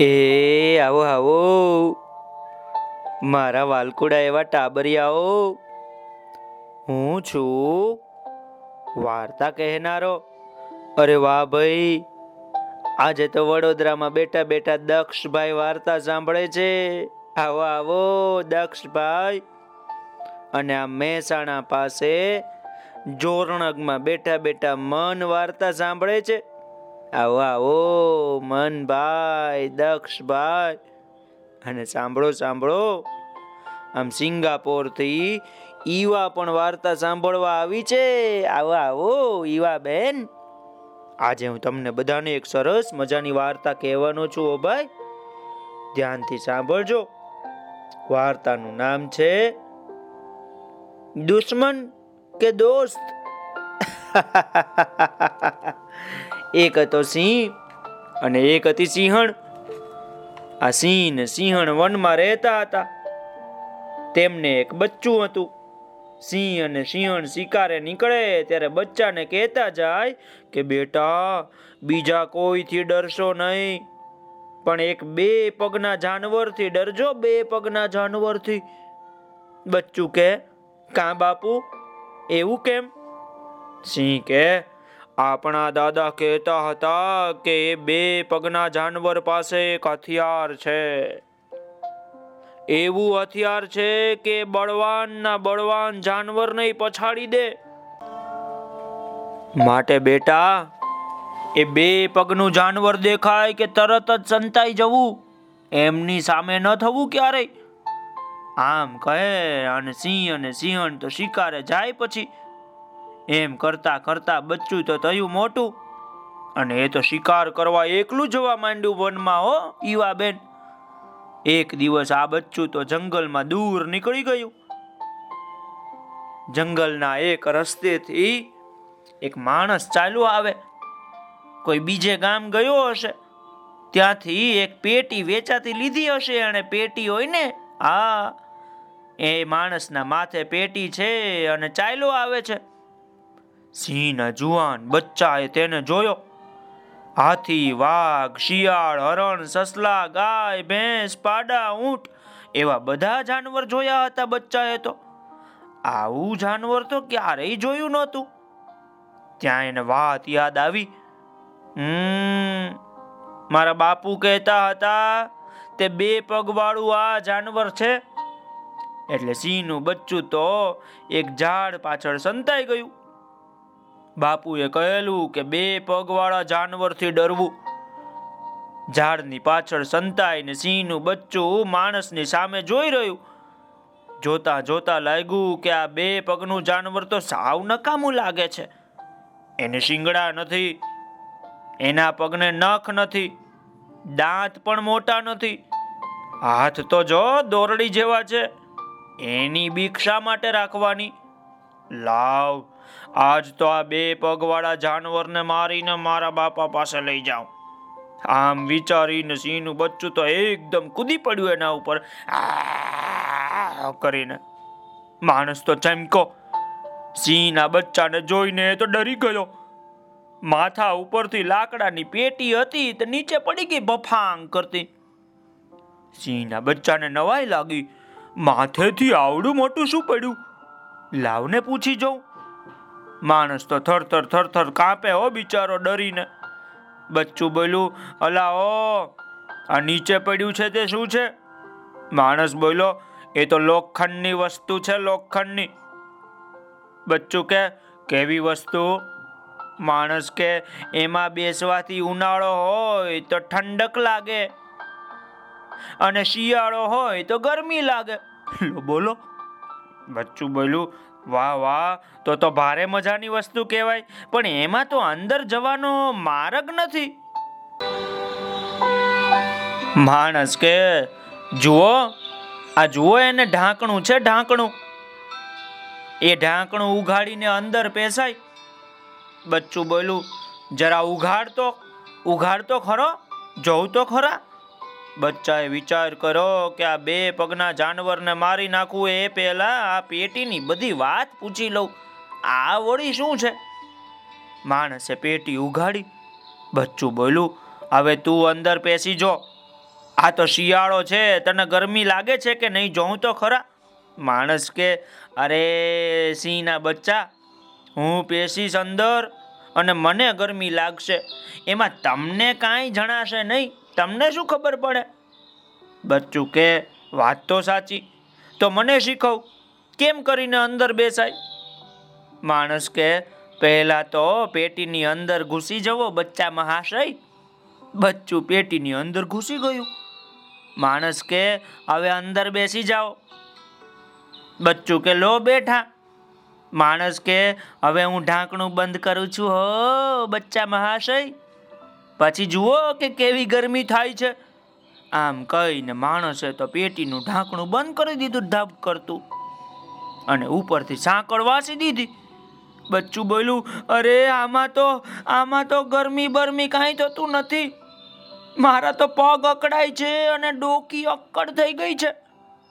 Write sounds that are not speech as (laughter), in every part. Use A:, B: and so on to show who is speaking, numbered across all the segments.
A: એ, આવો આવો. મારા વાલકુડા એવા ટાબરિયાઓ. હું છું. વાર્તા કહેનારો. અરે વાહ ભાઈ. આજે તો વડોદરામાં બેઠા બેઠા દક્ષભાઈ વાર્તા સાંભળે છે. આવો આવો, દક્ષભાઈ. અને આ મહેસાણા પાસે જોરણગમાં બેઠા બેઠા મન વાર્તા સાંભળે છે. આવો આવો મનભાઈ દક્ષભાઈ અને સાંભળો સાંભળો. આમ સિંગાપોરથી ઈવા પણ વાર્તા સાંભળવા આવી છે. આવો આવો, ઈવા બેન. આજે હું તમને બધાને એક સરસ મજાની વાર્તા કહેવાનો છું, ઓ ભાઈ. ધ્યાનથી સાંભળજો. વાર્તાનું નામ છે દુશ્મન કે દોસ્ત? (laughs) એક હતો સિંહ અને એક હતી સિંહણ. આ સિંહ સિંહણ વનમાં રહેતા હતા. તેમને એક બચ્ચું હતું. સિંહ અને સિંહણ શિકારે નીકળે ત્યારે બચ્ચાને કહેતા જાય કે, બેટા, બીજા કોઈથી ડરશો નહીં. પણ એક બે પગના જાનવરથી ડરજો, બે પગના જાનવરથી. બચ્ચું કે કા બાપુ, એવું કેમ? સિંહ કે આપણા દાદા કહેતા હતા કે બે પગના જાનવર પાસે એક હથિયાર છે. એવું હથિયાર છે કે બળવાનના બળવાન જાનવર નહીં પછાડી દે. માટે બેટા, એ બે પગનું જાનવર દેખાય કે તરત જ સંતાઈ જવું. એમની સામે ન થવું ક્યારેય. આમ કહે, અને સિંહ અને સિંહણ તો શિકારે જાય પછી એમ કરતા કરતા બચ્ચું તો થયું મોટું. અને એ તો શિકાર કરવા એકલું જવા માંડ્યું વનમાં હો ઈવા બેન એક દિવસ આ બચ્ચું તો જંગલમાં દૂર નીકળી ગયું. જંગલના એક રસ્તેથી એક માણસ ચાલુ આવે. કોઈ બીજે ગામ ગયો હશે. ત્યાંથી એક પેટી વેચાતી લીધી હશે અને પેટી હોય ને હા એ માણસના માથે પેટી છે અને ચાલ્યો આવે છે. સિંહના જુવાન બચ્ચાએ તેને જોયો. હાથી, વાઘ, શિયાળ, હરણ, સસલા, ગાય, ભેંસ, પાડા, ઊંટ એવા બધા જાનવર જોયા હતા બચ્ચાએ તો. આવું જાનવર તો ક્યારેય જોયું નહોતું. ત્યાં એને વાત યાદ આવી. મારા બાપુ કહેતા હતા તે બે પગવાળું આ જાનવર છે. એટલે સિંહનું બચ્ચું તો એક ઝાડ પાછળ સંતાઈ ગયું. બાપુએ કહેલું કે બે પગવાળા જાનવરથી ડરવું. ઝાડની પાછળ સંતાઈને સિંહનું બચ્ચું માણસની સામે જોઈ રહ્યું. જોતા જોતા લાગ્યું કે આ બે પગનું જાનવર તો સાવ નકામું લાગે છે. એને શિંગડા નથી, એના પગને નખ નથી, દાંત પણ મોટા નથી. હાથ તો જો દોરડી જેવા છે, એની બીક માટે રાખવાની? લાવ આજ તો આ બે પગવાળા જાનવરને મારીને મારા બાપા પાસે લઈ જાઉં. આમ વિચારીને સિંહનું બચ્ચું તો એકદમ કૂદી પડ્યું એના ઉપર. કરીને. માણસ તો ચમકો સિંહના બચ્ચાને જોઈને તો ડરી ગયો. માથા ઉપરથી લાકડાની પેટી હતી તે નીચે પડી ગઈ બફાંગ કરતી. સિંહના બચ્ચાને નવાઈ લાગી. માથેથી આવડું મોટું શું પડ્યું? લાવને પૂછી જાઉં. માણસ તો થરથર થરથર કાંપે હો બિચારો ડરીને. બચ્ચું બોલ્યું, અલા ઓ આ નીચે પડ્યું છે તે શું છે? માણસ બોલ્યો, એ તો લોખંડની વસ્તુ છે, લોખંડની. બચ્ચું કે, કેવી વસ્તુ? માણસ કે, એમાં બેસવાથી ઉનાળો હોય તો ઠંડક લાગે અને શિયાળો હોય તો ગરમી લાગે. બોલો. બચ્ચું બોલ્યું વાહ વાહ, તો તો ભારે મજાની વસ્તુ કહેવાય, પણ એમાં તો અંદર જવાનો માર્ગ નથી. માણસ કે, જુઓ, આ જુઓ એને ઢાંકણું છે, ઢાંકણું. એ ઢાંકણું ઉઘાડીને અંદર પેસાય. બચ્ચું બોલું જરા ઉઘાડતો ઉઘાડતો ખરો, જોઉં તો ખરા. બચ્ચાએ વિચાર કરો કે આ બે પગના જાનવરને મારી નાખવું એ પહેલા આ પેટીની બધી વાત પૂછી લઉં. આ વળી શું છે? માણસે પેટી ઉઘાડી. બચ્ચું બોલું હવે તું અંદર પેસી જો. આ તો શિયાળો છે, તને ગરમી લાગે છે કે નહીં જોઉં તો ખરા? માણસ કે, અરે સિંહના બચ્ચા, હું પેશીશ અંદર અને મને ગરમી લાગશે. એમાં તમને કાંઈ જણાશે નહીં. તમને શું ખબર પડે? બચ્ચું કે, વાત તો સાચી. તો મને શીખવ, કેમ કરીને અંદર બેસાય? માણસ કે, પહેલા તો પેટીની અંદર ઘૂસી જવો બચ્ચા મહાશય બચ્ચું પેટીની અંદર ઘૂસી ગયું. માણસ કે, હવે અંદર બેસી જાઓ. બચ્ચું કે, લો બેઠા. માણસ કે, હવે હું ઢાંકણું બંધ કરું છું. હો બચ્ચા મહાશય પછી જુઓ કે કેવી ગરમી થાય છે. આમ કહીને માણસે તો પેટીનું ઢાંકણું બંધ કરી દીધું, ઢબ કરતું. અને ઉપરથી સાંકળ વાસી દીધી. બચ્ચું બોલ્યું, અરે, આમાં તો આમાં તો ગરમી બરમી કાંઈ થતું નથી. મારા તો પગ અકડાય છે અને ડોકી અક્કડ થઈ ગઈ છે.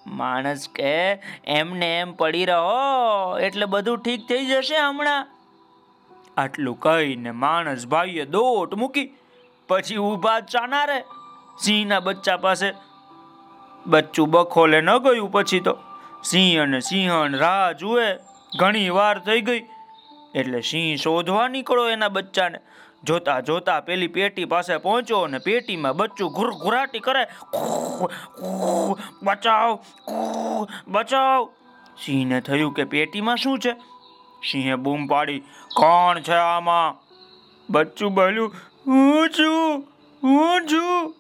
A: માણસ કે, એમને એમ પડી રહો, એટલે બધું ઠીક થઈ જશે હમણાં. આટલું કહીને માણસ ભાઈએ દોટ મૂકી પછી ઊભા ચાનારે. સિંહના બચ્ચા પાસે બચ્ચું બખોલે ન ગયું પછી તો. સિંહ અને સિંહણ રાહ જુએ. ઘણી વાર થઈ ગઈ. એટલે સિંહ શોધવા નીકળો એના બચ્ચાને. જોતા જોતા પેલી પેટી પાસે પહોંચ્યો અને પેટીમાં બચ્ચું ઘુર ઘુરાટી કરે. બચાવ બચાવ. સિંહને થયું કે પેટીમાં શું છે? સિંહે બૂમ પાડી, કોણ છે આમાં? બચ્ચું બોલ્યું હું છું હું છું.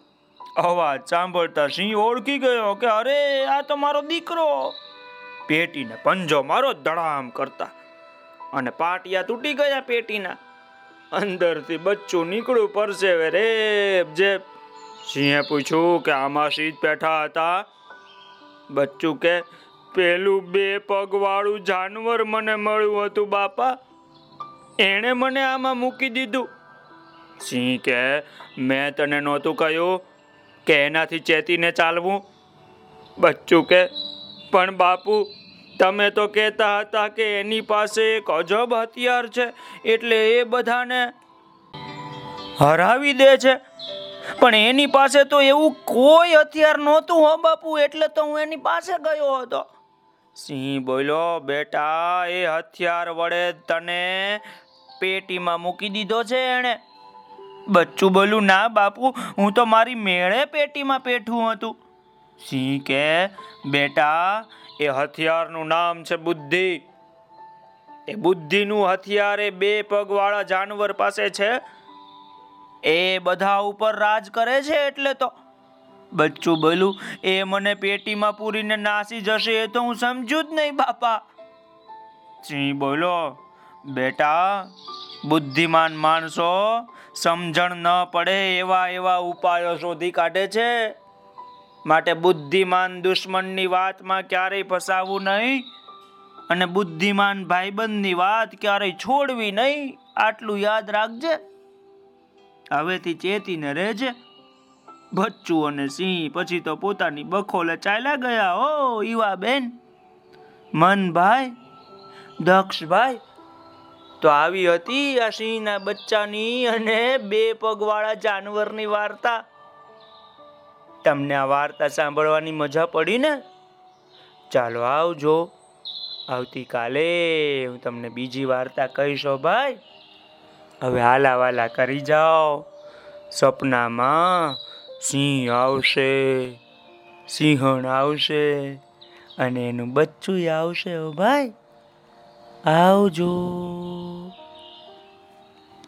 A: અવાજ સાંભળતા સિંહ ઓળખી ગયો કે અરે, આ તો મારો દીકરો. પેટીને પંજો મારો ધડામ કરતા અને પાટિયા તૂટી ગયા પેટીના. અંદરથી બચ્ચું નીકળ્યું પરસેવે રે જે સિંહે પૂછ્યું કે આમાં સિંહ બેઠા હતા? બચ્ચું કે, પેલું બે પગ વાળું જાનવર મને મળ્યું હતું, બાપા. એણે મને આમાં મૂકી દીધું. સિંહ કે, મેં તને નહોતું કહ્યું કે એનાથી ચેતીને ચાલવું? બચ્ચું કે, પણ બાપુ, તમે તો કહેતા હતા કે એની પાસે એક અજબ હથિયાર છે, એટલે એ બધાને હરાવી દે છે. પણ એની પાસે તો એવું કોઈ હથિયાર નહોતું, હો બાપુ, એટલે તો હું એની પાસે ગયો હતો. સિંહ બોલ્યો, બેટા, એ હથિયાર વડે તને પેટીમાં મૂકી દીધો છે એણે. બચ્ચું બોલું, ના બાપુ, હું તો મારી મેળે પેટીમાં પેઠું હતું. સિંહ કે બેટા, એ હથિયારનું નામ છે બુદ્ધિ. એ બુદ્ધિનું હથિયાર એ બે પગવાળા જાનવર પાસે છે. એ બધા ઉપર રાજ કરે છે એટલે તો. બચ્ચું બોલું, એ મને પેટીમાં પૂરીને નાસી જશે એ તો હું સમજુ જ નહીં, બાપા. સિંહ બોલો, બેટા, બુદ્ધિમાન માણસો સમજણ ન પડે એવા એવા ઉપાયો શોધી કાઢે છે. માટે બુદ્ધિમાન દુશ્મનની વાતમાં ક્યારેય ફસાવું નહીં અને બુદ્ધિમાન ભાઈબંધની વાત ક્યારેય છોડવી નહીં, આટલું યાદ રાખજે. હવેથી ચેતીને રહેજે. બચ્ચું અને સિંહ પછી તો પોતાની બખોલે ચાલ્યા ગયા હો ઈવા બેન મનભાઈ, દક્ષભાઈ તો આવી હતી આ સિંહના બચ્ચાની અને બે પગવાળા જાનવરની વાર્તા. તમને આ વાર્તા સાંભળવાની મજા પડી ને? ચાલો આવજો. આવતીકાલે હું તમને બીજી વાર્તા કહીશો ભાઈ. હવે હાલા વાલા કરી જાઓ. સપનામાં સિંહ આવશે, સિંહણ આવશે અને એનું બચ્ચું આવશે ભાઈ. આવજો.